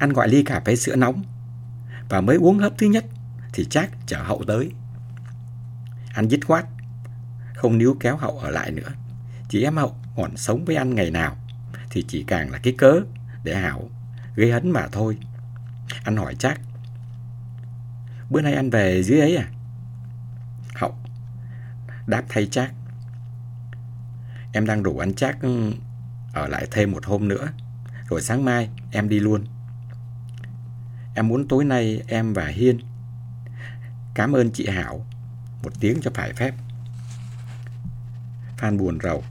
Anh gọi ly cà phê sữa nóng. Và mới uống hớp thứ nhất Thì chắc chở hậu tới. Anh dứt khoát, Không níu kéo hậu ở lại nữa. Chị em hậu còn sống với anh ngày nào Thì chỉ càng là cái cớ Để hảo gây hấn mà thôi. Anh hỏi chắc Bữa nay anh về dưới ấy à? Hậu Đáp thay chắc Em đang rủ anh chắc ừ, Ở lại thêm một hôm nữa, Rồi sáng mai em đi luôn. Em muốn tối nay em và Hiên. Cảm ơn chị Hảo. Một tiếng cho phải phép. Phan buồn rầu,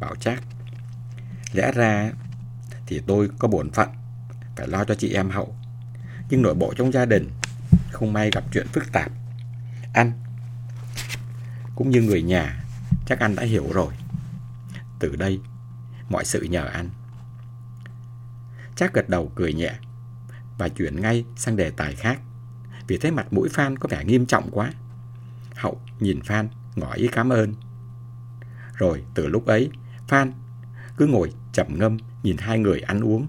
Bảo chắc Lẽ ra Thì tôi có bổn phận Phải lo cho chị em Hậu. Nhưng nội bộ trong gia đình Không may gặp chuyện phức tạp. Anh Cũng như người nhà, Chắc anh đã hiểu rồi. Từ đây, Mọi sự nhờ anh. Chắc gật đầu cười nhẹ và chuyển ngay sang đề tài khác. Vì thế mặt mũi Phan có vẻ nghiêm trọng quá. Hậu nhìn Phan ngỏ ý cảm ơn. Rồi từ lúc ấy, Phan cứ ngồi chậm ngâm nhìn hai người ăn uống.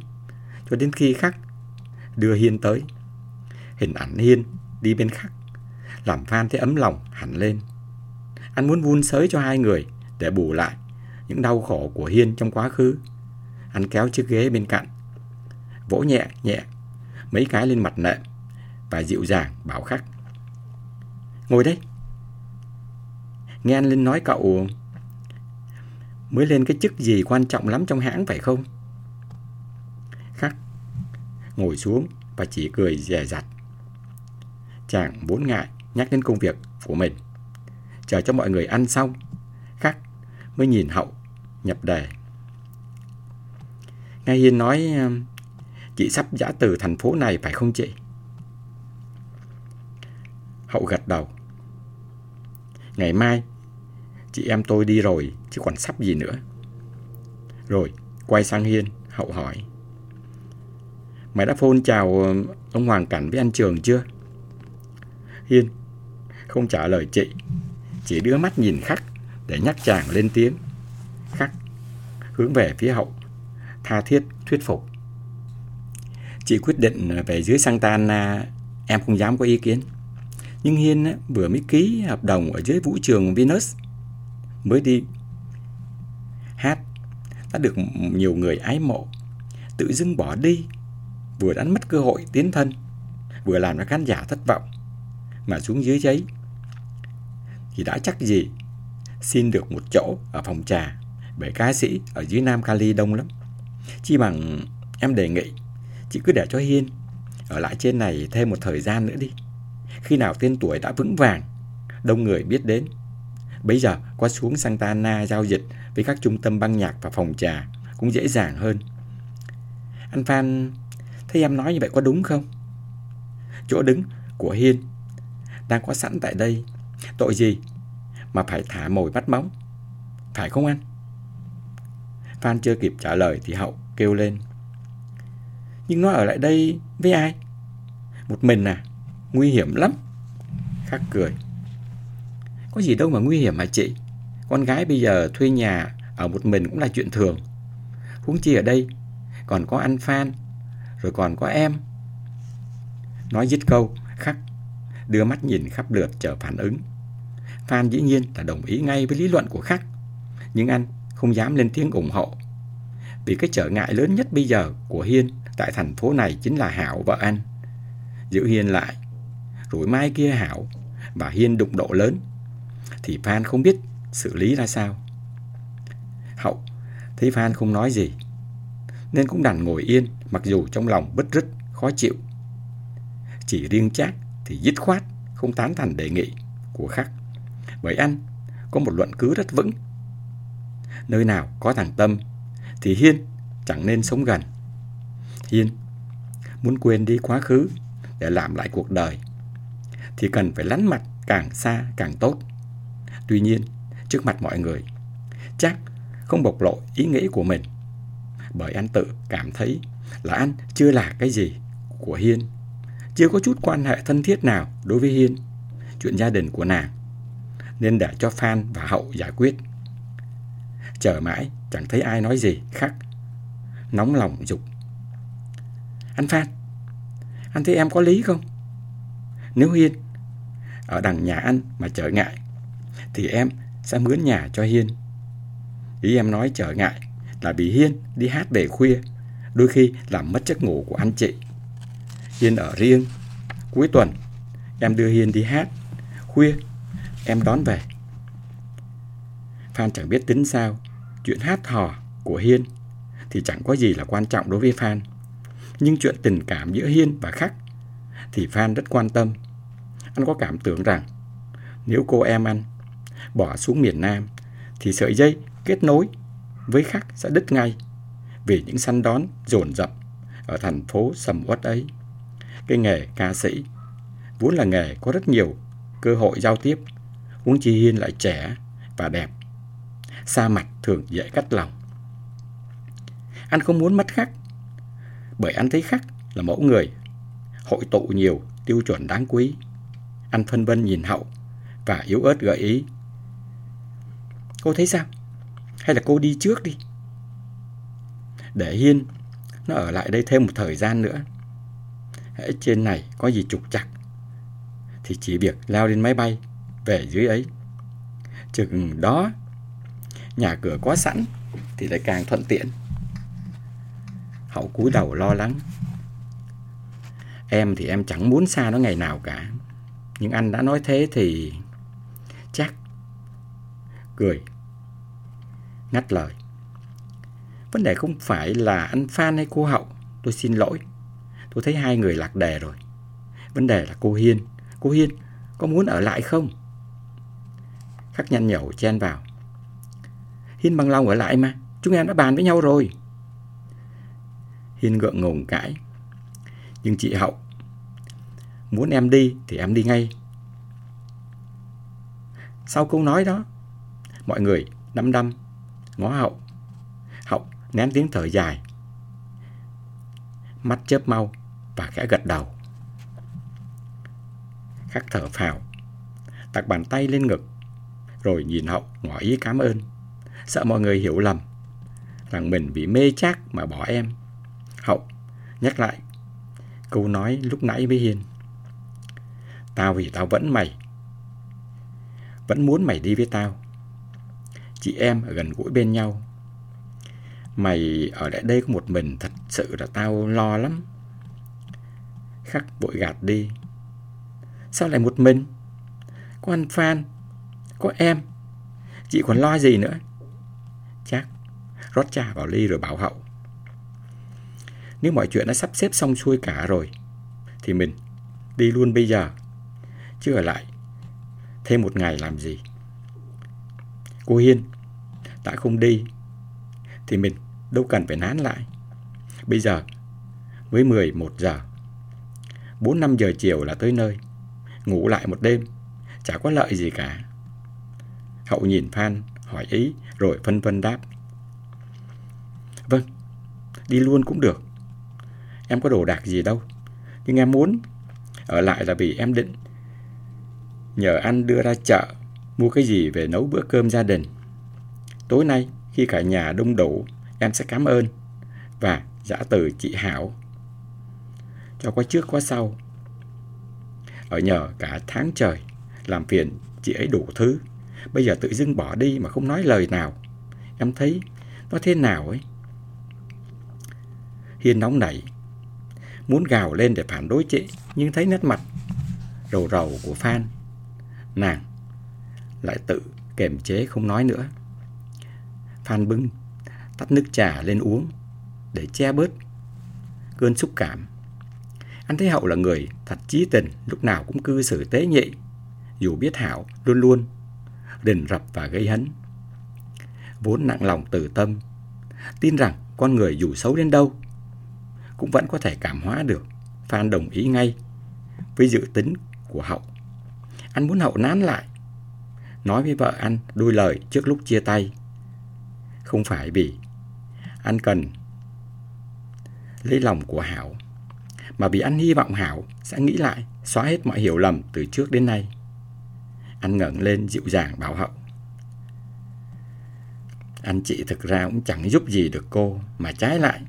Cho đến khi khắc đưa Hiên tới. Hình ảnh Hiên đi bên khắc làm Phan thấy ấm lòng hẳn lên. Anh muốn vun sới cho hai người để bù lại những đau khổ của Hiên trong quá khứ. Anh kéo chiếc ghế bên cạnh, vỗ nhẹ nhẹ mấy cái lên mặt nệm và dịu dàng bảo khắc. Ngồi đây. Nghe anh Linh nói cậu mới lên cái chức gì quan trọng lắm trong hãng phải không? Khắc ngồi xuống và chỉ cười dè dặt. Chàng vốn ngại nhắc đến công việc của mình. Chờ cho mọi người ăn xong, Khắc mới nhìn Hậu nhập đề. Nghe Hiên nói Chị sắp giả từ thành phố này phải không chị? Hậu gật đầu. Ngày mai, chị em tôi đi rồi, chứ còn sắp gì nữa. Rồi, quay sang Hiên, Hậu hỏi. Mày đã phone chào ờ, ông Hoàng Cảnh với anh Trường chưa? Hiên không trả lời chị, chỉ đưa mắt nhìn khắc để nhắc chàng lên tiếng. Khắc hướng về phía hậu, tha thiết thuyết phục. Chị quyết định về dưới Santana, Em không dám có ý kiến. Nhưng Hiên vừa mới ký hợp đồng Ở dưới vũ trường Venus Mới đi. Hát Đã được nhiều người ái mộ Tự dưng bỏ đi Vừa đánh mất cơ hội tiến thân Vừa làm cho khán giả thất vọng Mà xuống dưới giấy. Thì đã chắc gì Xin được một chỗ ở phòng trà Bởi ca sĩ ở dưới Nam Cali đông lắm. Chi bằng em đề nghị Chị cứ để cho Hiên Ở lại trên này thêm một thời gian nữa đi. Khi nào tên tuổi đã vững vàng, Đông người biết đến. Bây giờ qua xuống Santa Ana giao dịch Với các trung tâm băng nhạc và phòng trà Cũng dễ dàng hơn. Anh Phan, Thấy em nói như vậy có đúng không? Chỗ đứng của Hiên Đang có sẵn tại đây. Tội gì Mà phải thả mồi bắt móng? Phải không anh? Phan chưa kịp trả lời thì Hậu kêu lên nhưng nó ở lại đây với ai? Một mình à? Nguy hiểm lắm. Khắc cười. Có gì đâu mà nguy hiểm hả chị? Con gái bây giờ thuê nhà ở một mình cũng là chuyện thường. Huống chi ở đây còn có anh Phan, rồi còn có em. Nói dứt câu, Khắc đưa mắt nhìn khắp lượt chờ phản ứng. Phan dĩ nhiên là đồng ý ngay với lý luận của Khắc, nhưng anh không dám lên tiếng ủng hộ. Vì cái trở ngại lớn nhất bây giờ của Hiên tại thành phố này chính là Hảo và anh. Giữ Hiên lại, rồi mai kia Hảo và Hiên đụng độ lớn, thì Phan không biết xử lý ra sao. Hậu thấy Phan không nói gì, nên cũng đành ngồi yên mặc dù trong lòng bứt rứt, khó chịu. Chỉ riêng Trác thì dứt khoát không tán thành đề nghị của Khắc. Bởi anh có một luận cứ rất vững. Nơi nào có thằng Tâm thì Hiên chẳng nên sống gần. Hiên muốn quên đi quá khứ để làm lại cuộc đời thì cần phải lánh mặt càng xa càng tốt. Tuy nhiên, trước mặt mọi người, chắc không bộc lộ ý nghĩ của mình. Bởi anh tự cảm thấy là anh chưa là cái gì của Hiên. Chưa có chút quan hệ thân thiết nào đối với Hiên. Chuyện gia đình của nàng. Nên để cho Phan và Hậu giải quyết. Chờ mãi chẳng thấy ai nói gì khác. Nóng lòng dục anh Phan, Anh thấy em có lý không? Nếu Hiên ở đằng nhà anh mà trở ngại, thì em sẽ mướn nhà cho Hiên. Ý em nói trở ngại là vì Hiên đi hát về khuya, đôi khi làm mất giấc ngủ của anh chị. Hiên ở riêng, cuối tuần em đưa Hiên đi hát, khuya em đón về. Phan chẳng biết tính sao, chuyện hát hò của Hiên thì chẳng có gì là quan trọng đối với Phan. Nhưng chuyện tình cảm giữa Hiên và Khắc thì Phan rất quan tâm. Anh có cảm tưởng rằng nếu cô em anh bỏ xuống miền Nam thì sợi dây kết nối với Khắc sẽ đứt ngay vì những săn đón dồn dập ở thành phố sầm uất ấy. Cái nghề ca sĩ vốn là nghề có rất nhiều cơ hội giao tiếp, huống chi Hiên lại trẻ và đẹp. Xa mặt thường dễ cắt lòng. Anh không muốn mất Khắc bởi anh thấy Khắc là mẫu người hội tụ nhiều, tiêu chuẩn đáng quý. Anh phân vân nhìn hậu và yếu ớt gợi ý. Cô thấy sao? Hay là cô đi trước đi? Để Hiên, nó ở lại đây thêm một thời gian nữa. Hãy trên này có gì trục chặt thì chỉ việc leo lên máy bay về dưới ấy. Chừng đó, nhà cửa có sẵn thì lại càng thuận tiện. Hậu cúi đầu lo lắng. Em thì em chẳng muốn xa nó ngày nào cả. Nhưng anh đã nói thế thì chắc cười, ngắt lời. Vấn đề không phải là anh Phan hay cô Hậu. Tôi xin lỗi. Tôi thấy hai người lạc đề rồi. Vấn đề là cô Hiên. Cô Hiên có muốn ở lại không? Khắc nhăn nhẩu chen vào. Hiên bằng lòng ở lại mà. Chúng em đã bàn với nhau rồi. Hiên gượng ngùng cãi. Nhưng chị Hậu muốn em đi thì em đi ngay. Sau câu nói đó, mọi người đăm đăm ngó Hậu. Hậu nén tiếng thở dài. Mắt chớp mau và khẽ gật đầu. Khắc thở phào, đặt bàn tay lên ngực, rồi nhìn Hậu ngỏ ý cảm ơn. Sợ mọi người hiểu lầm rằng mình bị mê chắc mà bỏ em. Hậu nhắc lại câu nói lúc nãy với Hiên. Tao vì tao vẫn mày. Vẫn muốn mày đi với tao. Chị em ở gần gũi bên nhau. Mày ở lại đây có một mình thật sự là tao lo lắm. Khắc vội gạt đi. Sao lại một mình? Có anh Phan, có em. Chị còn lo gì nữa? Chắc rót trà vào ly rồi bảo hậu. Nếu mọi chuyện đã sắp xếp xong xuôi cả rồi, Thì mình đi luôn bây giờ. Chứ ở lại, Thêm một ngày làm gì? Cô Hiên, Đã không đi, Thì mình đâu cần phải nán lại. Bây giờ Với 11 giờ 4-5 giờ chiều là tới nơi. Ngủ lại một đêm, Chả có lợi gì cả. Hậu nhìn Phan, hỏi ý, Rồi phân vân đáp. Vâng Đi luôn cũng được. Em có đồ đạc gì đâu. Nhưng em muốn Ở lại là vì em định Nhờ anh đưa ra chợ Mua cái gì về nấu bữa cơm gia đình. Tối nay khi cả nhà đông đủ, Em sẽ cảm ơn Và giả từ chị Hảo. Cho có trước có sau, Ở nhờ cả tháng trời, Làm phiền chị ấy đủ thứ. Bây giờ tự dưng bỏ đi mà không nói lời nào. Em thấy nó thế nào ấy? Hiên nóng nảy muốn gào lên để phản đối chị, nhưng thấy nét mặt rầu rầu của Phan. Nàng lại tự kềm chế không nói nữa. Phan bưng tắt nước trà lên uống để che bớt cơn xúc cảm. Anh thấy Hậu là người thật trí tình, lúc nào cũng cư xử tế nhị, dù biết Hảo luôn luôn rình rập và gây hấn. Vốn nặng lòng từ tâm, tin rằng con người dù xấu đến đâu cũng vẫn có thể cảm hóa được. Phan đồng ý ngay với dự tính của Hậu. Anh muốn Hậu nán lại, nói với vợ anh đôi lời trước lúc chia tay. Không phải vì anh cần lấy lòng của Hảo, mà vì anh hy vọng Hảo sẽ nghĩ lại, xóa hết mọi hiểu lầm từ trước đến nay. Anh ngẩng lên dịu dàng bảo Hậu. Anh chị thực ra cũng chẳng giúp gì được cô, mà trái lại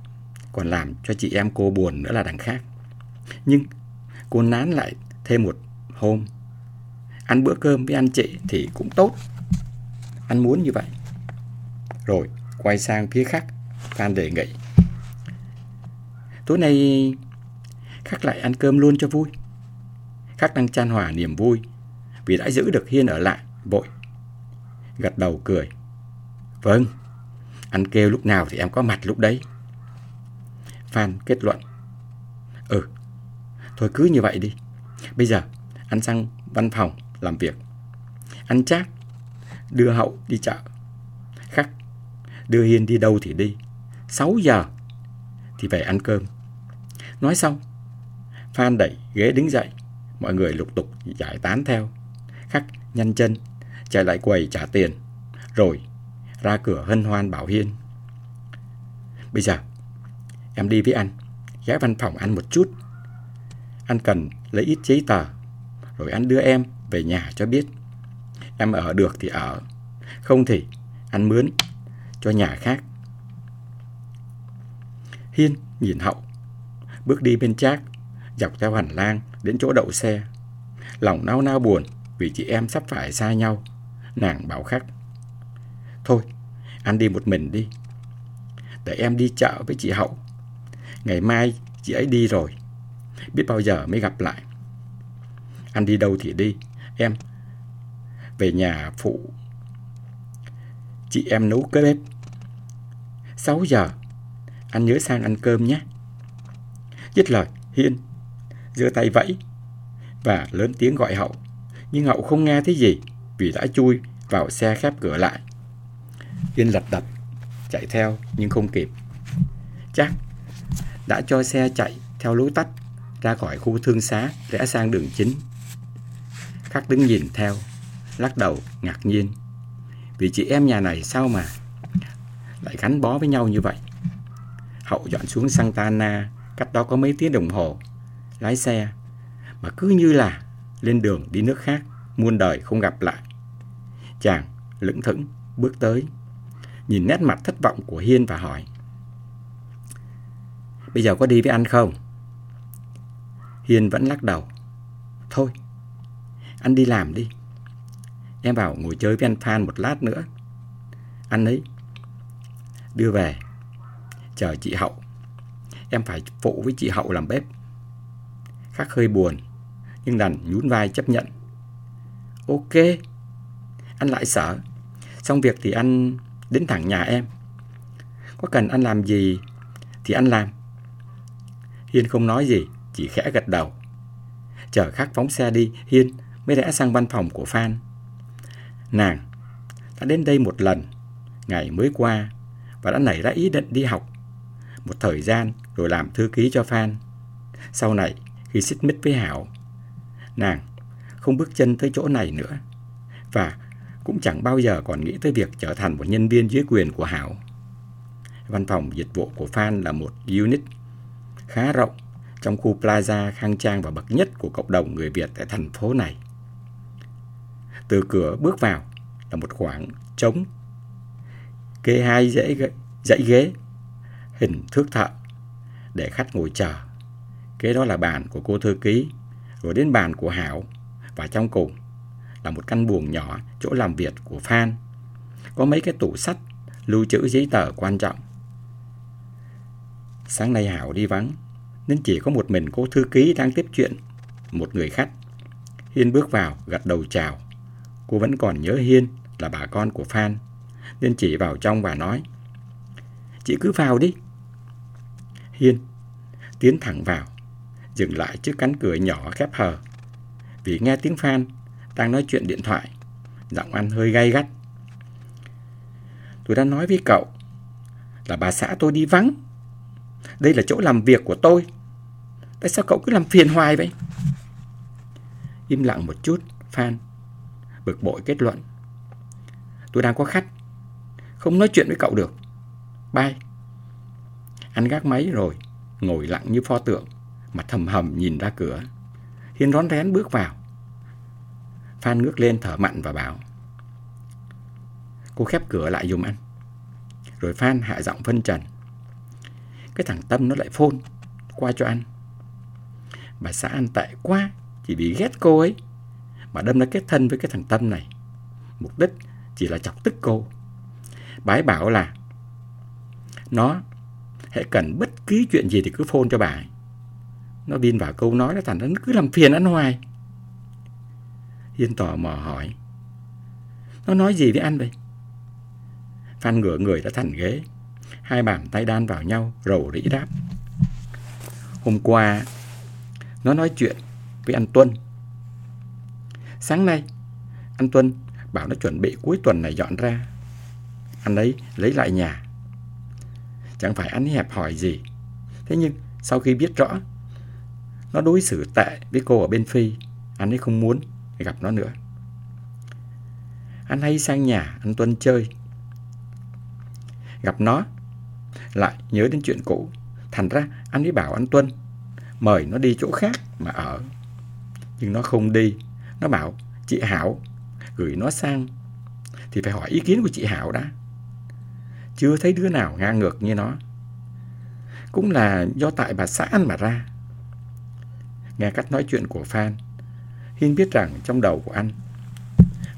còn làm cho chị em cô buồn nữa là đằng khác. Nhưng cô nán lại thêm một hôm. Ăn bữa cơm với anh chị thì cũng tốt. ăn muốn như vậy. Rồi quay sang phía khác, Phan đề nghị. Tối nay Khắc lại ăn cơm luôn cho vui. Khắc đang chan hòa niềm vui vì đã giữ được Hiên ở lại, vội. Gật đầu cười. Vâng, anh kêu lúc nào thì em có mặt lúc đấy. Phan kết luận. Ừ, thôi cứ như vậy đi. Bây giờ, anh sang văn phòng làm việc. Anh chắc đưa Hậu đi chợ. Khắc, đưa Hiên đi đâu thì đi. 6 giờ thì về ăn cơm. Nói xong, Phan đẩy ghế đứng dậy. Mọi người lục tục giải tán theo. Khắc nhanh chân, chạy lại quầy trả tiền. Rồi ra cửa hân hoan bảo Hiên. Bây giờ, em đi với anh, ghé văn phòng anh một chút. Anh cần lấy ít giấy tờ, rồi anh đưa em về nhà cho biết. Em ở được thì ở, không thì anh mướn cho nhà khác. Hiên nhìn Hậu, bước đi bên Trác, dọc theo hành lang đến chỗ đậu xe. Lòng nao nao buồn vì chị em sắp phải xa nhau. Nàng bảo khắc. Thôi, anh đi một mình đi. Để em đi chợ với chị Hậu. Ngày mai chị ấy đi rồi. Biết bao giờ mới gặp lại. Anh đi đâu thì đi. Em về nhà phụ. Chị em nấu cái bếp. 6 giờ. Anh nhớ sang ăn cơm nhé. Dứt lời, Hiên giơ tay vẫy và lớn tiếng gọi Hậu. Nhưng Hậu không nghe thấy gì vì đã chui vào xe khép cửa lại. Hiên lật đật chạy theo nhưng không kịp. Chắc đã cho xe chạy theo lối tắt ra khỏi khu thương xá rẽ sang đường chính. Khắc đứng nhìn theo, lắc đầu ngạc nhiên. Vì chị em nhà này sao mà lại gắn bó với nhau như vậy? Hậu dọn xuống Santana, cách đó có mấy tiếng đồng hồ, lái xe, mà cứ như là lên đường đi nước khác, muôn đời không gặp lại. Chàng lững thững bước tới, nhìn nét mặt thất vọng của Hiên và hỏi. Bây giờ có đi với anh không? hiền vẫn lắc đầu. Thôi, anh đi làm đi. Em bảo ngồi chơi với anh Phan một lát nữa. Anh ấy đưa về, chờ chị Hậu. Em phải phụ với chị Hậu làm bếp. Khắc hơi buồn, nhưng đành nhún vai chấp nhận. Ok, anh lại sợ. Xong việc thì anh đến thẳng nhà em. Có cần anh làm gì thì anh làm. Hiên không nói gì, chỉ khẽ gật đầu. Chờ khắc phóng xe đi, Hiên mới rẽ sang văn phòng của Phan. Nàng đã đến đây một lần, ngày mới qua, và đã nảy ra ý định đi học. Một thời gian rồi làm thư ký cho Phan. Sau này, khi xích mích với Hảo, nàng không bước chân tới chỗ này nữa. Và cũng chẳng bao giờ còn nghĩ tới việc trở thành một nhân viên dưới quyền của Hảo. Văn phòng dịch vụ của Phan là một unit khá rộng trong khu plaza khang trang và bậc nhất của cộng đồng người Việt tại thành phố này. Từ cửa bước vào là một khoảng trống kê hai dãy, dãy ghế hình thước thợ để khách ngồi chờ. Kế đó là bàn của cô thư ký, rồi đến bàn của Hảo và trong cùng là một căn buồng nhỏ chỗ làm việc của Phan. Có mấy cái tủ sắt lưu trữ giấy tờ quan trọng. Sáng nay Hảo đi vắng, nên chỉ có một mình cô thư ký đang tiếp chuyện một người khách. Hiên bước vào, gật đầu chào. Cô vẫn còn nhớ Hiên là bà con của Phan, nên chỉ vào trong và nói Chị cứ vào đi. Hiên tiến thẳng vào, dừng lại trước cánh cửa nhỏ khép hờ. Vì nghe tiếng Phan đang nói chuyện điện thoại, giọng anh hơi gay gắt. Tôi đã nói với cậu là bà xã tôi đi vắng. Đây là chỗ làm việc của tôi. Tại sao cậu cứ làm phiền hoài vậy? Im lặng một chút, Phan. Bực bội kết luận. Tôi đang có khách. Không nói chuyện với cậu được. Bye. Anh gác máy rồi, ngồi lặng như pho tượng, mặt thầm hầm nhìn ra cửa. Hiên rón rén bước vào. Phan ngước lên thở mặn và bảo. Cô khép cửa lại dùm anh. Rồi Phan hạ giọng phân trần. Cái thằng Tâm nó lại phôn qua cho anh. Bà xã ăn tệ quá, Chỉ vì ghét cô ấy, Mà đâm nó kết thân với cái thằng Tâm này. Mục đích chỉ là chọc tức cô. Bà ấy bảo là, Nó, Hãy cần bất cứ chuyện gì thì cứ phôn cho bà ấy. Nó vin vào câu nói đó thành nó cứ làm phiền anh hoài. Hiên tò mò hỏi, Nó nói gì với anh vậy? Phan ngửa người đã thành ghế. Hai bàn tay đan vào nhau, Rầu rĩ đáp. Hôm qua, Nó nói chuyện với anh Tuân. Sáng nay, Anh Tuân bảo nó chuẩn bị cuối tuần này dọn ra. Anh ấy lấy lại nhà. Chẳng phải anh ấy hẹp hỏi gì. Thế nhưng sau khi biết rõ, Nó đối xử tệ với cô ở bên Phi, Anh ấy không muốn gặp nó nữa. Anh hay sang nhà anh Tuân chơi. Gặp nó lại nhớ đến chuyện cũ. Thành ra, anh ấy bảo anh Tuân, Mời nó đi chỗ khác mà ở. Nhưng nó không đi. Nó bảo, chị Hảo, Gửi nó sang. Thì phải hỏi ý kiến của chị Hảo đã. Chưa thấy đứa nào ngang ngược như nó. Cũng là do tại bà xã ăn mà ra. Nghe cách nói chuyện của Phan, Hiên biết rằng trong đầu của anh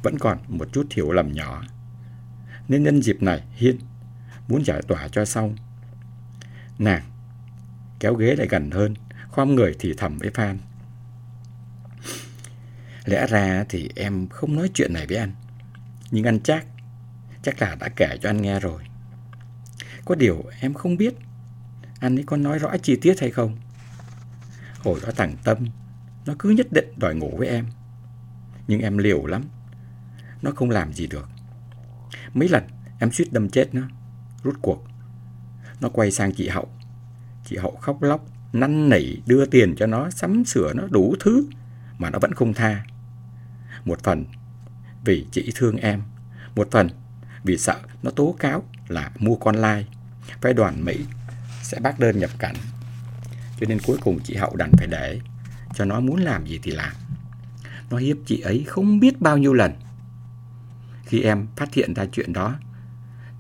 Vẫn còn một chút hiểu lầm nhỏ. Nên nhân dịp này, Hiên muốn giải tỏa cho xong. Nàng kéo ghế lại gần hơn, khom người thì thầm với Phan. Lẽ ra thì em không nói chuyện này với anh. Nhưng anh chắc, chắc là đã kể cho anh nghe rồi. Có điều em không biết anh ấy có nói rõ chi tiết hay không. Hồi đó thằng Tâm, nó cứ nhất định đòi ngủ với em. Nhưng em liều lắm, nó không làm gì được. Mấy lần em suýt đâm chết nó. Rút cuộc nó quay sang chị Hậu. Chị Hậu khóc lóc, Năn nỉ, đưa tiền cho nó, Sắm sửa nó đủ thứ Mà nó vẫn không tha. Một phần vì chị thương em, Một phần vì sợ nó tố cáo là mua con lai. Phái đoàn Mỹ sẽ bác đơn nhập cảnh. Cho nên cuối cùng chị Hậu đành phải để Cho nó muốn làm gì thì làm. Nó hiếp chị ấy không biết bao nhiêu lần. Khi em phát hiện ra chuyện đó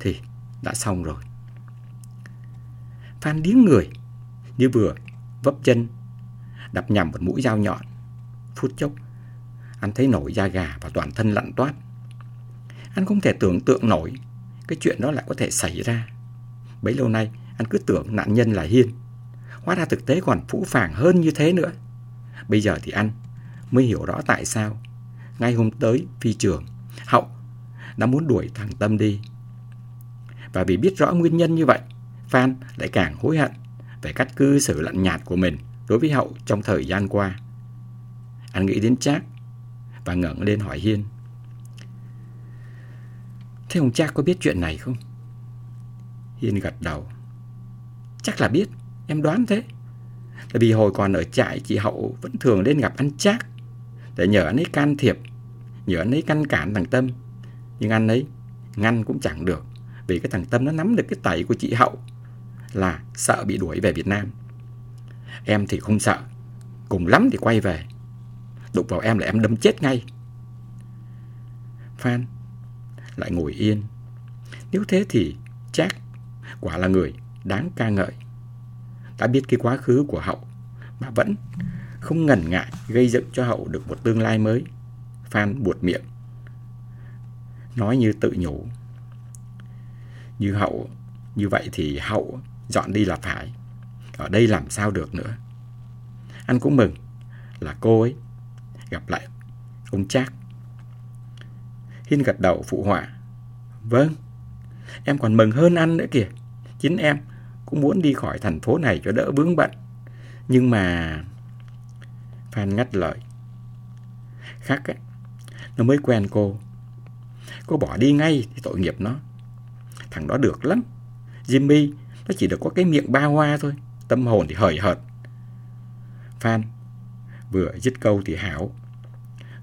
Thì đã xong rồi. Phan điếng người, như vừa vấp chân, đập nhầm một mũi dao nhọn. Phút chốc, anh thấy nổi da gà và toàn thân lặn toát. Anh không thể tưởng tượng nổi cái chuyện đó lại có thể xảy ra. Bấy lâu nay, anh cứ tưởng nạn nhân là Hiên. Hóa ra thực tế còn phũ phàng hơn như thế nữa. Bây giờ thì anh mới hiểu rõ tại sao. Ngay hôm tới phi trường, Hậu đã muốn đuổi thằng Tâm đi. Và vì biết rõ nguyên nhân như vậy, Phan lại càng hối hận về cách cư xử lạnh nhạt của mình đối với Hậu trong thời gian qua. Anh nghĩ đến Trác và ngẩng lên hỏi Hiên. Thế ông Trác có biết chuyện này không? Hiên gật đầu. Chắc là biết, em đoán thế. Tại vì hồi còn ở trại chị Hậu vẫn thường lên gặp anh Trác để nhờ anh ấy can thiệp, nhờ anh ấy ngăn cản thằng Tâm. Nhưng anh ấy ngăn cũng chẳng được. Vì cái thằng Tâm nó nắm được cái tẩy của chị Hậu là sợ bị đuổi về Việt Nam. Em thì không sợ. Cùng lắm thì quay về. Đụng vào em là em đâm chết ngay. Phan, Lại ngồi yên. Nếu thế thì chắc Quả là người đáng ca ngợi. Đã biết cái quá khứ của Hậu Mà vẫn không ngần ngại Gây dựng cho Hậu được một tương lai mới. Phan buột miệng. Nói như tự nhủ. Như hậu, như vậy thì hậu dọn đi là phải. Ở đây làm sao được nữa. Anh cũng mừng là cô ấy gặp lại ông Trác Hiên gật đầu phụ họa. Vâng em còn mừng hơn anh nữa kìa. Chính em cũng muốn đi khỏi thành phố này cho đỡ bướng bận. Nhưng mà Phan ngắt lời. Khác ấy, nó mới quen cô. Cô bỏ đi ngay thì tội nghiệp nó. Thằng đó được lắm. Jimmy, nó chỉ được có cái miệng ba hoa thôi. Tâm hồn thì hời hợt. Phan vừa dứt câu thì Hảo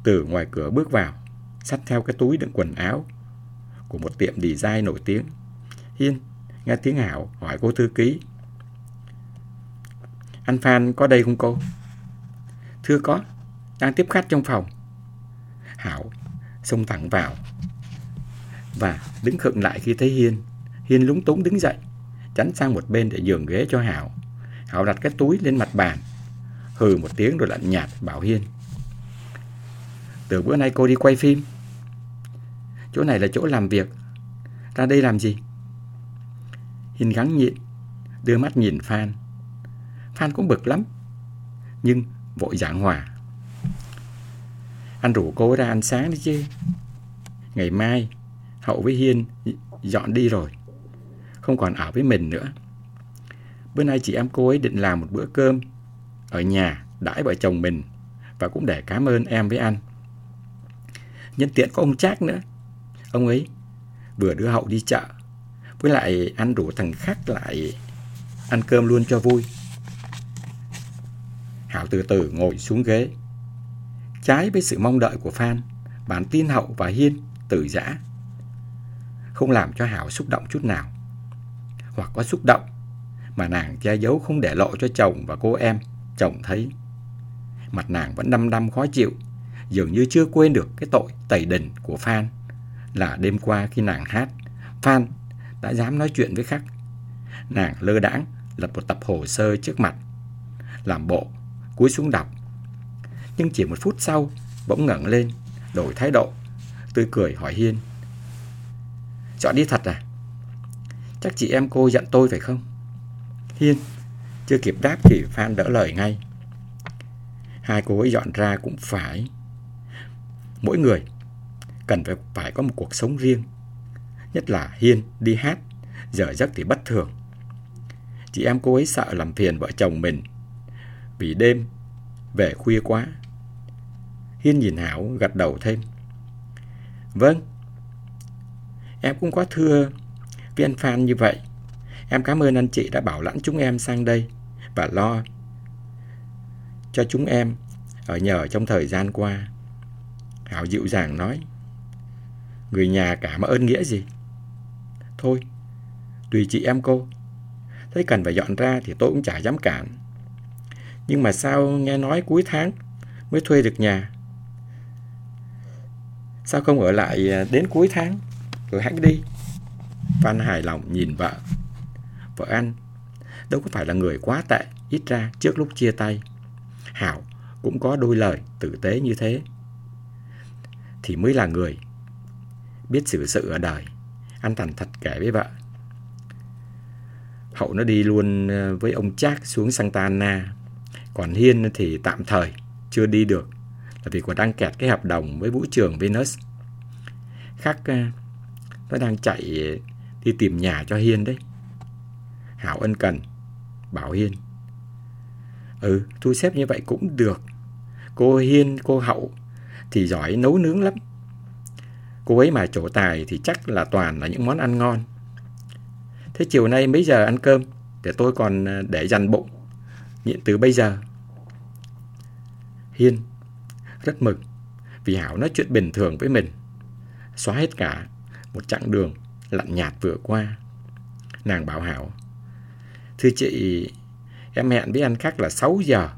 từ ngoài cửa bước vào, xách theo cái túi đựng quần áo của một tiệm design nổi tiếng. Hiên nghe tiếng Hảo hỏi cô thư ký. Anh Phan có đây không cô? Thưa có, đang tiếp khách trong phòng. Hảo xông thẳng vào, và đứng khựng lại khi thấy Hiên. Hiên lúng túng đứng dậy, tránh sang một bên để nhường ghế cho Hảo. Hảo đặt cái túi lên mặt bàn, hừ một tiếng rồi lạnh nhạt bảo Hiên. Từ bữa nay cô đi quay phim. Chỗ này là chỗ làm việc. Ra đây làm gì? Hiên gắng nhịn, đưa mắt nhìn Phan. Phan cũng bực lắm, nhưng vội giảng hòa. Anh rủ cô ra ăn sáng đi chứ. Ngày mai, Hậu với Hiên dọn đi rồi. Không còn ở với mình nữa. Bữa nay chị em cô ấy định làm một bữa cơm ở nhà đãi vợ chồng mình và cũng để cảm ơn em với anh. Nhân tiện có ông Trác nữa. Ông ấy vừa đưa Hậu đi chợ với lại ăn rủ thằng khác lại ăn cơm luôn cho vui. Hảo từ từ ngồi xuống ghế. Trái với sự mong đợi của Phan, bản tin Hậu và Hiên từ giã. Không làm cho Hảo xúc động chút nào. Hoặc có xúc động, mà nàng che giấu không để lộ cho chồng và cô em, chồng thấy. Mặt nàng vẫn đăm đăm khó chịu, dường như chưa quên được cái tội tẩy đình của Phan. Là đêm qua khi nàng hát, Phan đã dám nói chuyện với khắc Nàng lơ đãng lập một tập hồ sơ trước mặt, làm bộ, cúi xuống đọc. Nhưng chỉ một phút sau, bỗng ngẩng lên, đổi thái độ, tươi cười hỏi Hiên. Chọn đi thật à? Chắc chị em cô giận tôi phải không? Hiên, chưa kịp đáp thì Phan đỡ lời ngay. Hai cô ấy dọn ra cũng phải. Mỗi người cần phải, phải có một cuộc sống riêng. Nhất là Hiên đi hát, giờ giấc thì bất thường. Chị em cô ấy sợ làm phiền vợ chồng mình vì đêm về khuya quá. Hiên nhìn Hảo gật đầu thêm. Vâng, em cũng có thưa với anh Phan như vậy. Em cảm ơn anh chị đã bảo lãnh chúng em sang đây và lo cho chúng em ở nhờ trong thời gian qua. Hảo dịu dàng nói. Người nhà cảm ơn nghĩa gì? Thôi, tùy chị em cô. Thấy cần phải dọn ra thì tôi cũng chả dám cản. Nhưng mà sao nghe nói cuối tháng mới thuê được nhà? Sao không ở lại à, đến cuối tháng rồi hãy đi? Phan hài lòng nhìn vợ. Vợ anh đâu có phải là người quá tệ, ít ra trước lúc chia tay. Hảo cũng có đôi lời tử tế như thế. Thì mới là người biết xử sự ở đời. Anh thành thật kể với vợ. Hậu nó đi luôn ờ, với ông Trác xuống Santa Ana. Còn Hiên thì tạm thời chưa đi được là vì còn đang kẹt cái hợp đồng với vũ trường Venus. Khắc ờ, nó đang chạy đi tìm nhà cho Hiên đấy. Hảo ân cần, bảo Hiên. Ừ, thu xếp như vậy cũng được. Cô Hiên, cô Hậu thì giỏi nấu nướng lắm. Cô ấy mà trổ tài thì chắc là toàn là những món ăn ngon. Thế chiều nay mấy giờ ăn cơm? Để tôi còn à, để dằn bụng. Nhịn từ bây giờ. Hiên rất mừng vì Hảo nói chuyện bình thường với mình. Xóa hết cả một chặng đường lạnh nhạt vừa qua. Nàng bảo Hảo Thưa chị, em hẹn với anh khác là 6 giờ.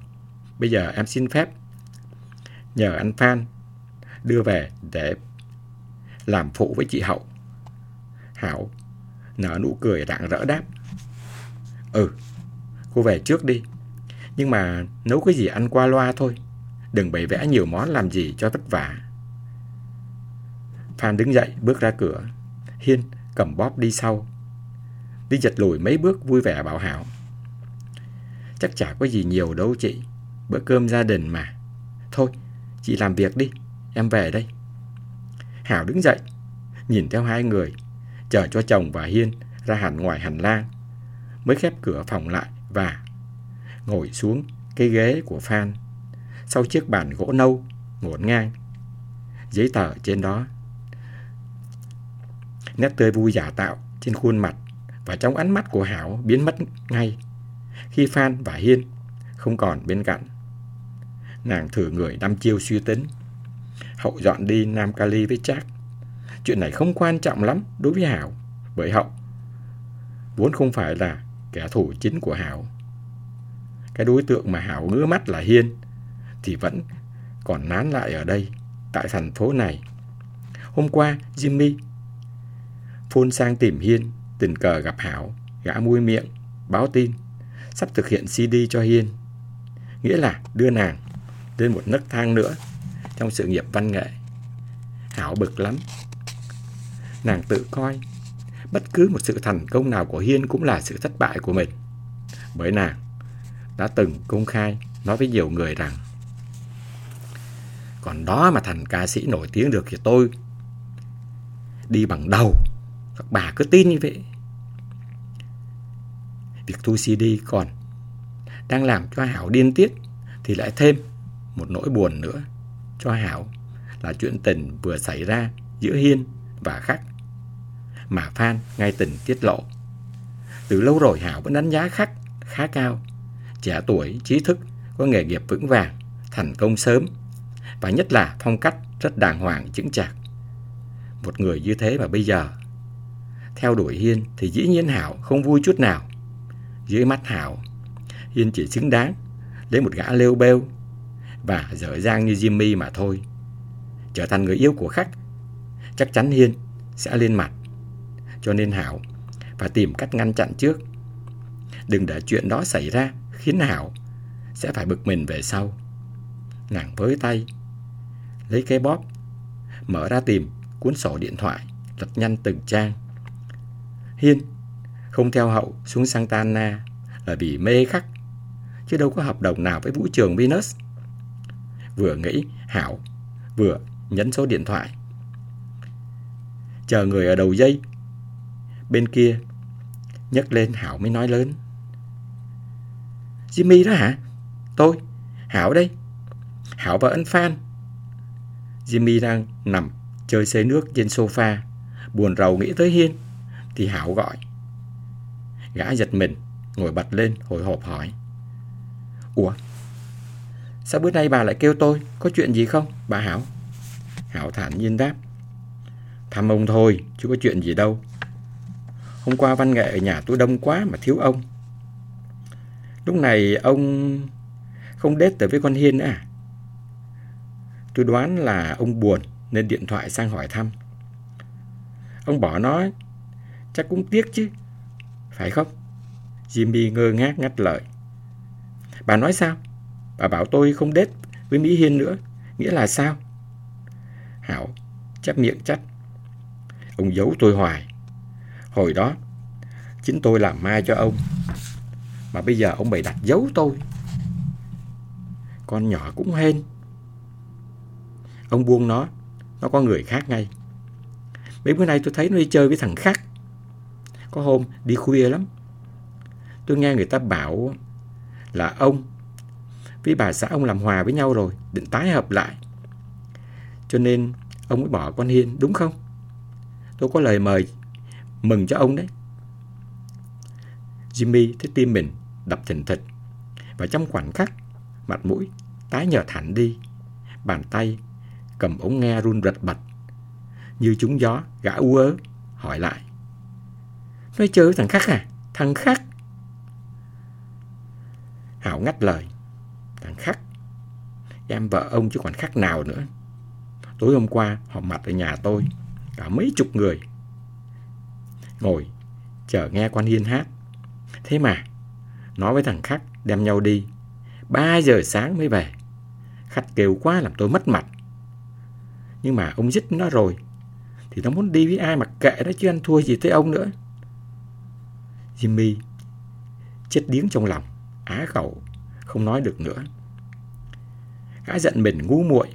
Bây giờ em xin phép nhờ anh Phan đưa về để làm phụ với chị Hậu. Hảo nở nụ cười rạng rỡ đáp. Ừ, cô về trước đi. Nhưng mà nấu cái gì ăn qua loa thôi. Đừng bày vẽ nhiều món làm gì cho vất vả. Phan đứng dậy bước ra cửa. Hiên cầm bóp đi sau. Đi giật lùi mấy bước vui vẻ bảo Hảo. Chắc chả có gì nhiều đâu chị. Bữa cơm gia đình mà. Thôi, chị làm việc đi. Em về đây. Hảo đứng dậy, nhìn theo hai người, chờ cho chồng và Hiên ra hẳn ngoài hành lang, mới khép cửa phòng lại và ngồi xuống cái ghế của Phan sau chiếc bàn gỗ nâu ngổn ngang. Giấy tờ trên đó. Nét tươi vui giả tạo trên khuôn mặt và trong ánh mắt của Hảo biến mất ngay khi Phan và Hiên không còn bên cạnh. Nàng thử người đăm chiêu suy tính. Hậu dọn đi Nam Cali với Trác. Chuyện này không quan trọng lắm đối với Hảo, bởi Hậu vốn không phải là kẻ thù chính của Hảo. Cái đối tượng mà Hảo ngứa mắt là Hiên thì vẫn còn nán lại ở đây, tại thành phố này. Hôm qua, Jimmy phôn sang tìm Hiên, tình cờ gặp Hảo, gã mui miệng, báo tin, sắp thực hiện CD cho Hiên. nghĩa là đưa nàng lên một nấc thang nữa trong sự nghiệp văn nghệ. Hảo bực lắm. Nàng tự coi bất cứ một sự thành công nào của Hiên cũng là sự thất bại của mình. Bởi nàng đã từng công khai nói với nhiều người rằng còn đó mà thành ca sĩ nổi tiếng được thì tôi đi bằng đầu. Các bà cứ tin như vậy. Việc thu CD còn đang làm cho Hảo điên tiết thì lại thêm một nỗi buồn nữa cho Hảo là chuyện tình vừa xảy ra giữa Hiên và Khắc mà Phan ngay tình tiết lộ. Từ lâu rồi Hảo vẫn đánh giá Khắc khá cao, trẻ tuổi, trí thức, có nghề nghiệp vững vàng, thành công sớm và nhất là phong cách rất đàng hoàng, chững chạc. Một người như thế mà bây giờ theo đuổi Hiên thì dĩ nhiên Hảo không vui chút nào. Dưới mắt Hảo, Hiên chỉ xứng đáng lấy một gã lêu bêu và dở dang như Jimmy mà thôi. Trở thành người yêu của khách, chắc chắn Hiên sẽ lên mặt. Cho nên Hảo phải tìm cách ngăn chặn trước. Đừng để chuyện đó xảy ra khiến Hảo sẽ phải bực mình về sau. Nàng với tay, lấy cái bóp, mở ra tìm cuốn sổ điện thoại, lật nhanh từng trang. Hiên không theo hậu xuống Santana là vì mê khắc, chứ đâu có hợp đồng nào với vũ trường Venus. Vừa nghĩ Hảo, vừa nhấn số điện thoại. Chờ người ở đầu dây. Bên kia, nhấc lên Hảo mới nói lớn. Jimmy đó hả? Tôi, Hảo đây. Hảo và anh Phan. Jimmy đang nằm chơi xế nước trên sofa, buồn rầu nghĩ tới Hiên, thì Hảo gọi. Gã giật mình, ngồi bật lên, hồi hộp hỏi. Ủa, sao bữa nay bà lại kêu tôi, có chuyện gì không, bà Hảo? Hảo thản nhiên đáp. Thăm ông thôi, chứ có chuyện gì đâu. Hôm qua văn nghệ ở nhà tôi đông quá mà thiếu ông. Lúc này ông không đết tới với con Hiên nữa à? Tôi đoán là ông buồn nên điện thoại sang hỏi thăm. Ông bỏ nó chắc cũng tiếc chứ. Phải không? Jimmy ngơ ngác ngắt lời. Bà nói sao? Bà bảo tôi không đết với Mỹ Hiên nữa. Nghĩa là sao? Hảo chép miệng chắc. Ông giấu tôi hoài. Hồi đó, chính tôi làm mai cho ông. Mà bây giờ ông bày đặt giấu tôi. Con nhỏ cũng hên. Ông buông nó, nó có người khác ngay. Mấy bữa nay tôi thấy nó đi chơi với thằng khác. Có hôm đi khuya lắm. Tôi nghe người ta bảo là ông với bà xã ông làm hòa với nhau rồi, định tái hợp lại. Cho nên ông mới bỏ con Hiên, đúng không? Tôi có lời mời mừng cho ông đấy. Jimmy thấy tim mình đập thình thịch và trong khoảnh khắc mặt mũi tái nhợt hẳn đi. Bàn tay cầm ống nghe run rật bật. Như trúng gió, gã u ớ, hỏi lại. Nói chơi với thằng khác à? Thằng khác? Hảo ngắt lời. Thằng khác? Em vợ ông chứ còn khác nào nữa. Tối hôm qua họp mặt ở nhà tôi, cả mấy chục người. Ngồi, chờ nghe quan Hiên hát. Thế mà, nói với thằng khác đem nhau đi. Ba giờ sáng mới về. Khách kêu quá làm tôi mất mặt. Nhưng mà ông dứt nó rồi Thì nó muốn đi với ai mặc kệ đó chứ anh thua gì tới ông nữa Jimmy. Chết điếng trong lòng, Á khẩu, Không nói được nữa. Gã giận mình ngu muội,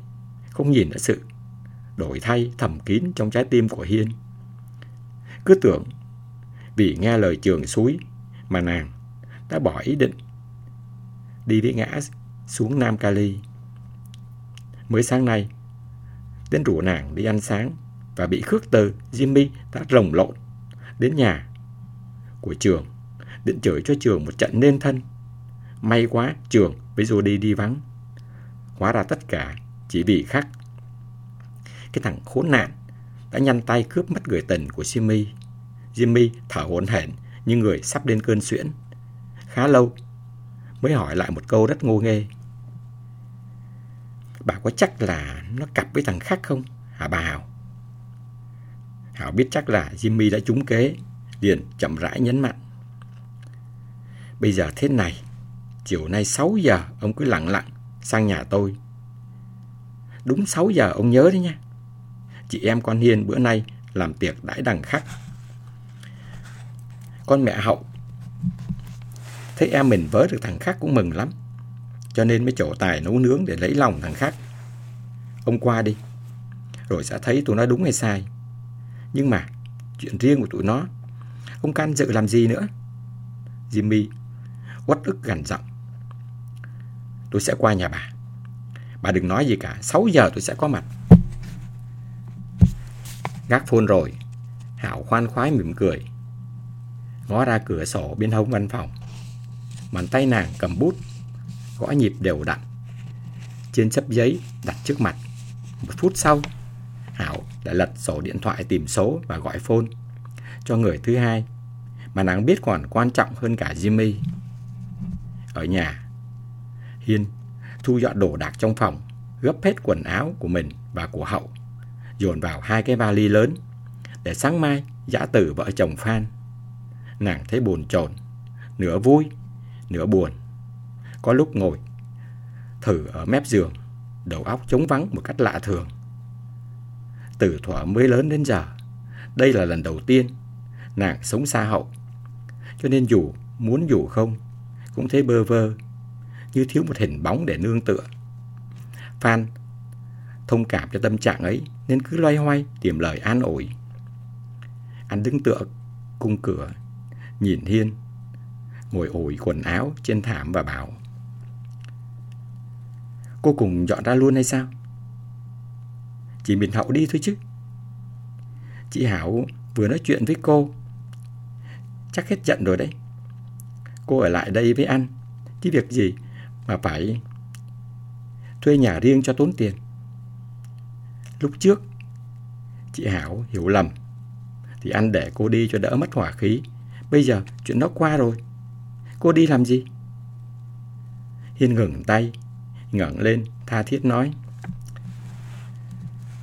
Không nhìn ra sự Đổi thay thầm kín trong trái tim của Hiên. Cứ tưởng Vì nghe lời trường suối Mà nàng đã bỏ ý định Đi với ngã xuống Nam Cali. Mới sáng nay đến rủ nàng đi ăn sáng và bị khước từ, Jimmy đã rồng lộn đến nhà của trường định chửi cho trường một trận nên thân. May quá trường với Jody đi vắng. Hóa ra tất cả chỉ vì khắc. Cái thằng khốn nạn đã nhanh tay cướp mất người tình của Jimmy. Jimmy thở hổn hển như người sắp lên cơn suyễn. Khá lâu mới hỏi lại một câu rất ngô nghê. Bà có chắc là nó cặp với thằng khác không? Hả bà Hảo? Hảo biết chắc là Jimmy đã trúng kế, liền chậm rãi nhấn mạnh. Bây giờ thế này, chiều nay 6 giờ ông cứ lặng lặng sang nhà tôi. Đúng 6 giờ ông nhớ đấy nha. Chị em con Hiên bữa nay làm tiệc đãi đằng khách. Con mẹ Hậu thấy em mình vớ được thằng khác cũng mừng lắm. Cho nên mới trổ tài nấu nướng để lấy lòng thằng khác. Ông qua đi, rồi sẽ thấy tụi nó đúng hay sai. Nhưng mà chuyện riêng của tụi nó, ông can dự làm gì nữa? Jimmy quất ức gần giọng. Tôi sẽ qua nhà bà. Bà đừng nói gì cả, 6 giờ tôi sẽ có mặt. Gác phone rồi, Hảo khoan khoái mỉm cười. Ngó ra cửa sổ bên hông văn phòng. Bàn tay nàng cầm bút, gõ nhịp đều đặn. Trên chấp giấy đặt trước mặt. Một phút sau, Hảo đã lật sổ điện thoại tìm số và gọi phone cho người thứ hai mà nàng biết còn quan trọng hơn cả Jimmy. Ở nhà, Hiên thu dọn đồ đạc trong phòng, gấp hết quần áo của mình và của Hậu, dồn vào hai cái vali lớn để sáng mai giã tử vợ chồng Phan. Nàng thấy buồn chồn, nửa vui, nửa buồn. Có lúc ngồi thử ở mép giường, đầu óc trống vắng một cách lạ thường. Từ thuở mới lớn đến giờ, đây là lần đầu tiên nàng sống xa hậu. Cho nên dù muốn dù không, cũng thấy bơ vơ, như thiếu một hình bóng để nương tựa. Phan thông cảm cho tâm trạng ấy nên cứ loay hoay tìm lời an ủi. Anh đứng tựa cung cửa, nhìn Hiên, ngồi ủi quần áo trên thảm và bảo Cô cùng dọn ra luôn hay sao? Chỉ mình Hậu đi thôi chứ. Chị Hảo vừa nói chuyện với cô. Chắc hết trận rồi đấy. Cô ở lại đây với anh. Chứ việc gì mà phải thuê nhà riêng cho tốn tiền. Lúc trước, chị Hảo hiểu lầm. Thì anh để cô đi cho đỡ mất hỏa khí. Bây giờ chuyện đó qua rồi. Cô đi làm gì? Hiên ngừng tay, ngẩng lên, tha thiết nói.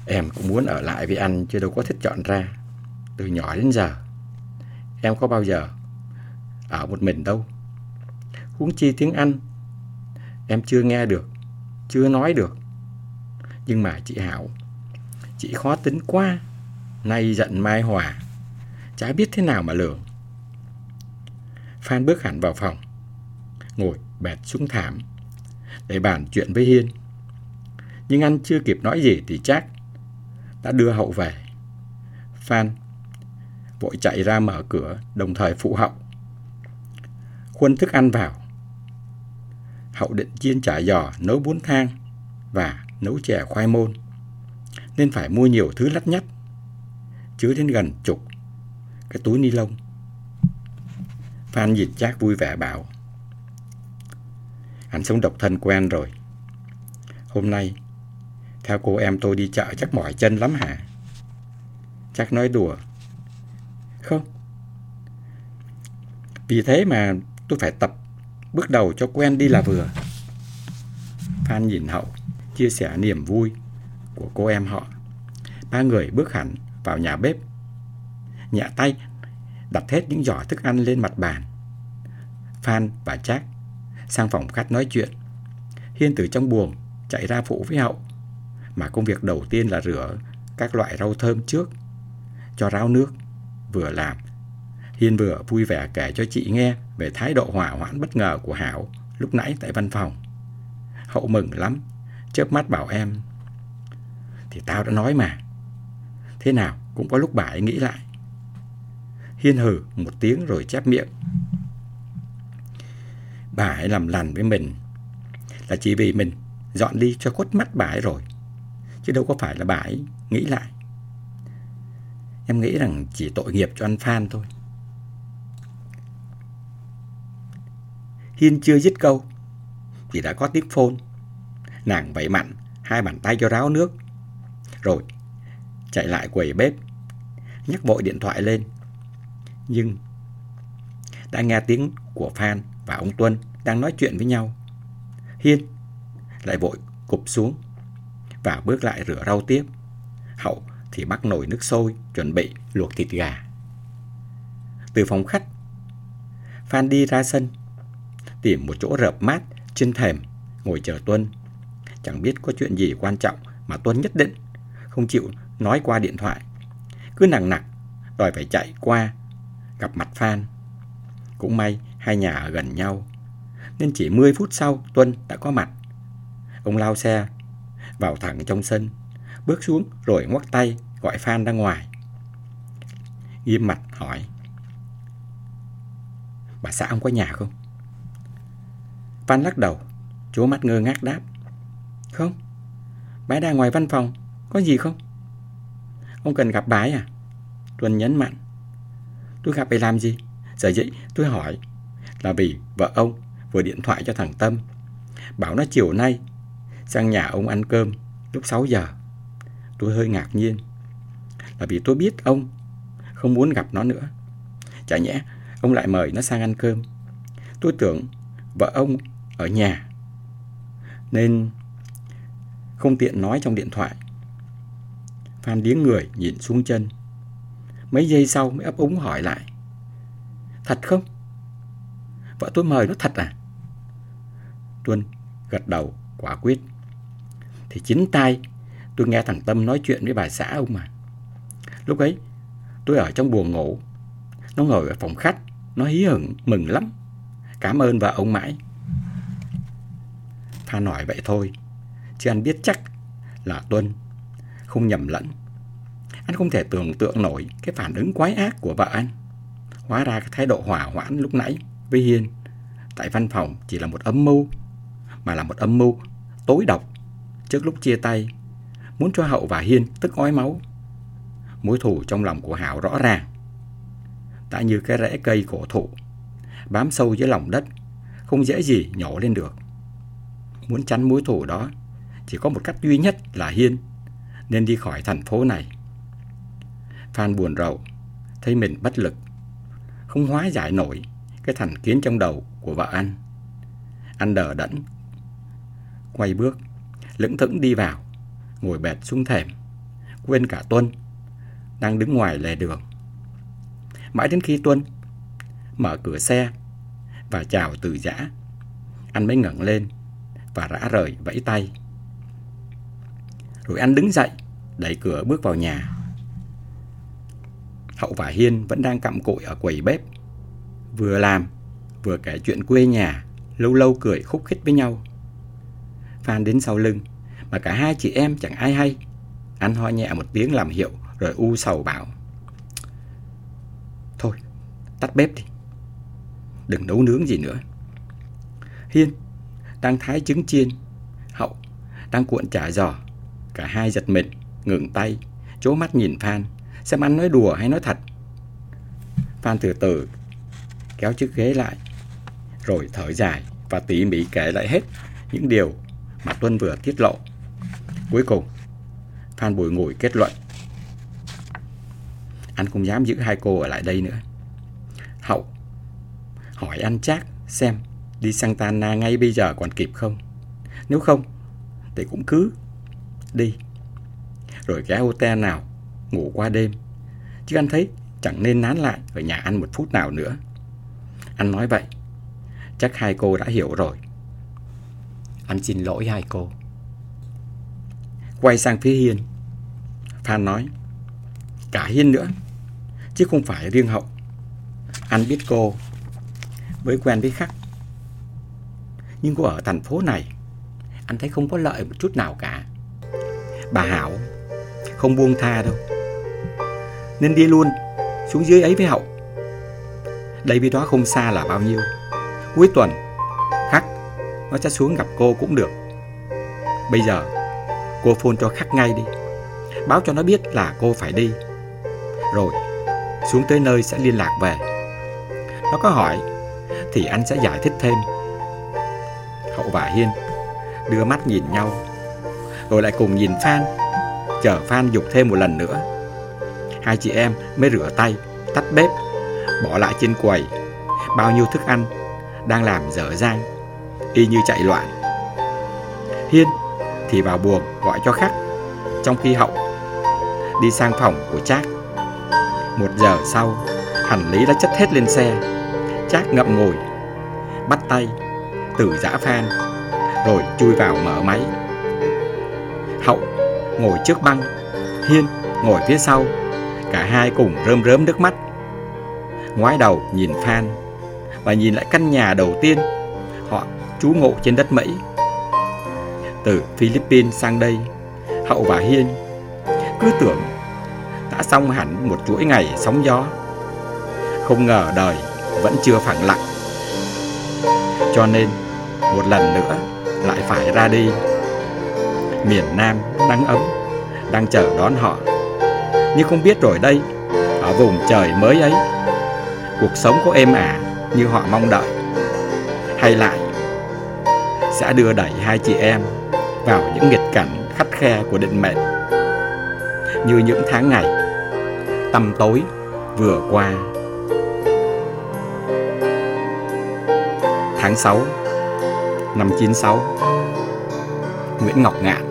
Em cũng muốn ở lại với anh chứ đâu có thích chọn ra. Từ nhỏ đến giờ, em có bao giờ ở một mình đâu. Huống chi tiếng Anh, em chưa nghe được, chưa nói được. Nhưng mà chị Hảo, chị khó tính quá, nay giận mai hòa, chả biết thế nào mà lường. Phan bước hẳn vào phòng, ngồi bẹt xuống thảm, để bàn chuyện với Hiên. Nhưng anh chưa kịp nói gì thì chắc đã đưa Hậu về. Phan vội chạy ra mở cửa, đồng thời phụ Hậu. Khuân thức ăn vào. Hậu định chiên chả giò, nấu bún thang và nấu chè khoai môn. Nên phải mua nhiều thứ lắt nhắt, chứa đến gần chục cái túi ni lông. Phan nhìn chắc vui vẻ bảo Anh sống độc thân quen rồi Hôm nay theo cô em tôi đi chợ chắc mỏi chân lắm hả? Chắc nói đùa. Không. Vì thế mà tôi phải tập bước đầu cho quen đi là vừa. Phan nhìn Hậu, chia sẻ niềm vui của cô em họ. Ba người bước hẳn vào nhà bếp. Nhẹ tay đặt hết những giỏ thức ăn lên mặt bàn. Phan và Trác sang phòng khách nói chuyện. Hiên từ trong buồng chạy ra phụ với Hậu mà công việc đầu tiên là rửa các loại rau thơm trước, cho ráo nước, vừa làm. Hiên vừa vui vẻ kể cho chị nghe về thái độ hỏa hoãn bất ngờ của Hảo lúc nãy tại văn phòng. Hậu mừng lắm, chớp mắt bảo em. Thì tao đã nói mà. Thế nào cũng có lúc bà ấy nghĩ lại. Hiên hừ một tiếng rồi chép miệng. Bà ấy làm lằn với mình là chỉ vì mình dọn đi cho khuất mắt bà ấy rồi chứ đâu có phải là bà ấy nghĩ lại. Em nghĩ rằng chỉ tội nghiệp cho anh Phan thôi. Hiên chưa dứt câu, thì đã có tiếng phone. Nàng vẫy mặn, hai bàn tay cho ráo nước. Rồi, chạy lại quầy bếp, nhắc vội điện thoại lên. Nhưng, đã nghe tiếng của Phan và ông Tuân đang nói chuyện với nhau. Hiên lại vội cụp xuống và bước lại rửa rau tiếp. Hậu thì bắt nồi nước sôi, chuẩn bị luộc thịt gà. Từ phòng khách, Phan đi ra sân, tìm một chỗ rợp mát trên thềm, ngồi chờ Tuân. Chẳng biết có chuyện gì quan trọng mà Tuân nhất định không chịu nói qua điện thoại. Cứ nặng nặc, đòi phải chạy qua, gặp mặt Phan. Cũng may hai nhà ở gần nhau, nên chỉ 10 phút sau Tuân đã có mặt. Ông lao xe, vào thẳng trong sân, bước xuống rồi ngoắc tay gọi Phan ra ngoài. Nghiêm mặt hỏi, bà xã ông có nhà không? Phan lắc đầu, chố mắt ngơ ngác đáp, không, bà đang ngoài văn phòng, có gì không? Ông cần gặp bái à? Tuân nhấn mạnh. Tôi gặp để làm gì? Giờ dậy tôi hỏi là vì vợ ông vừa điện thoại cho thằng Tâm. Bảo nó chiều nay sang nhà ông ăn cơm lúc 6 giờ. Tôi hơi ngạc nhiên. Là vì tôi biết ông không muốn gặp nó nữa. Chả nhẽ ông lại mời nó sang ăn cơm. Tôi tưởng vợ ông ở nhà. Nên không tiện nói trong điện thoại. Phan điếng người nhìn xuống chân. Mấy giây sau mới ấp úng hỏi lại. Thật không? Vợ tôi mời nó thật à? Tuân gật đầu quả quyết. Thì chính tay tôi nghe thằng Tâm nói chuyện với bà xã ông mà. Lúc ấy tôi ở trong buồng ngủ. Nó ngồi ở phòng khách. Nó hí hửng mừng lắm. Cảm ơn vợ ông mãi. tha nói vậy thôi. Chứ anh biết chắc là Tuân không nhầm lẫn. Anh không thể tưởng tượng nổi cái phản ứng quái ác của vợ anh. Hóa ra cái thái độ hỏa hoãn lúc nãy với Hiên tại văn phòng chỉ là một âm mưu, mà là một âm mưu tối độc trước lúc chia tay, muốn cho Hậu và Hiên tức ói máu. Mối thù trong lòng của Hảo rõ ràng, đã như cái rễ cây cổ thụ, bám sâu dưới lòng đất, không dễ gì nhổ lên được. Muốn tránh mối thù đó, chỉ có một cách duy nhất là Hiên nên đi khỏi thành phố này. Phan buồn rầu, thấy mình bất lực, không hóa giải nổi cái thành kiến trong đầu của vợ anh. Anh đờ đẫn, quay bước, lững thững đi vào, ngồi bệt xuống thềm, quên cả Tuân, đang đứng ngoài lề đường. Mãi đến khi Tuân mở cửa xe và chào từ giã, anh mới ngẩng lên và rã rời vẫy tay. Rồi anh đứng dậy, đẩy cửa bước vào nhà. Hậu và Hiên vẫn đang cặm cụi ở quầy bếp. Vừa làm, vừa kể chuyện quê nhà, lâu lâu cười khúc khích với nhau. Phan đến sau lưng, mà cả hai chị em chẳng ai hay. Anh ho nhẹ một tiếng làm hiệu, rồi u sầu bảo. Thôi, tắt bếp đi. Đừng nấu nướng gì nữa. Hiên đang thái trứng chiên. Hậu đang cuộn chả giò. Cả hai giật mình, ngừng tay, chố mắt nhìn Phan, xem anh nói đùa hay nói thật. Phan từ từ kéo chiếc ghế lại, rồi thở dài và tỉ mỉ kể lại hết những điều mà Tuân vừa tiết lộ. Cuối cùng, Phan Bùi ngồi kết luận. Anh không dám giữ hai cô ở lại đây nữa. Hậu, hỏi anh chắc xem đi Santana ngay bây giờ còn kịp không? Nếu không, thì cũng cứ đi. Rồi ghé hotel nào, ngủ qua đêm. Chứ anh thấy chẳng nên nán lại ở nhà anh một phút nào nữa. Anh nói vậy, chắc hai cô đã hiểu rồi. Anh xin lỗi hai cô. Quay sang phía Hiên, Phan nói, cả Hiên nữa, chứ không phải riêng Hậu. Anh biết cô, mới quen với Khắc. Nhưng cô ở thành phố này, anh thấy không có lợi một chút nào cả. Bà Hảo không buông tha đâu. Nên đi luôn xuống dưới ấy với Hậu. Đây với đó không xa là bao nhiêu. Cuối tuần, Khắc nó sẽ xuống gặp cô cũng được. Bây giờ, cô phone cho Khắc ngay đi. Báo cho nó biết là cô phải đi. Rồi, xuống tới nơi sẽ liên lạc về. Nó có hỏi, thì anh sẽ giải thích thêm. Hậu và Hiên đưa mắt nhìn nhau rồi lại cùng nhìn Phan Chờ Phan dục thêm một lần nữa Hai chị em mới rửa tay Tắt bếp Bỏ lại trên quầy Bao nhiêu thức ăn Đang làm dở dang Y như chạy loạn Hiên thì vào buồng gọi cho khách. Trong khi Hậu Đi sang phòng của Trác, Một giờ sau, Hành lý đã chất hết lên xe. Trác ngậm ngùi, Bắt tay, từ giã phan, Rồi chui vào mở máy. Hậu ngồi trước băng, Hiên ngồi phía sau, Cả hai cùng rơm rớm nước mắt. Ngoái đầu nhìn Phan Và nhìn lại căn nhà đầu tiên, Họ trú ngụ trên đất Mỹ. Từ Philippines sang đây. Hậu và Hiên Cứ tưởng đã xong hẳn một chuỗi ngày sóng gió. Không ngờ đời vẫn chưa phẳng lặng. Cho nên một lần nữa lại phải ra đi. Miền Nam nắng ấm, Đang chờ đón họ. Nhưng không biết rồi đây, Ở vùng trời mới ấy, Cuộc sống có êm ả như họ mong đợi. Hay lại Sẽ đưa đẩy hai chị em vào những nghịch cảnh khắt khe của định mệnh. Như những tháng ngày, Tăm tối vừa qua. Tháng 6 năm 96 Nguyễn Ngọc Ngạn.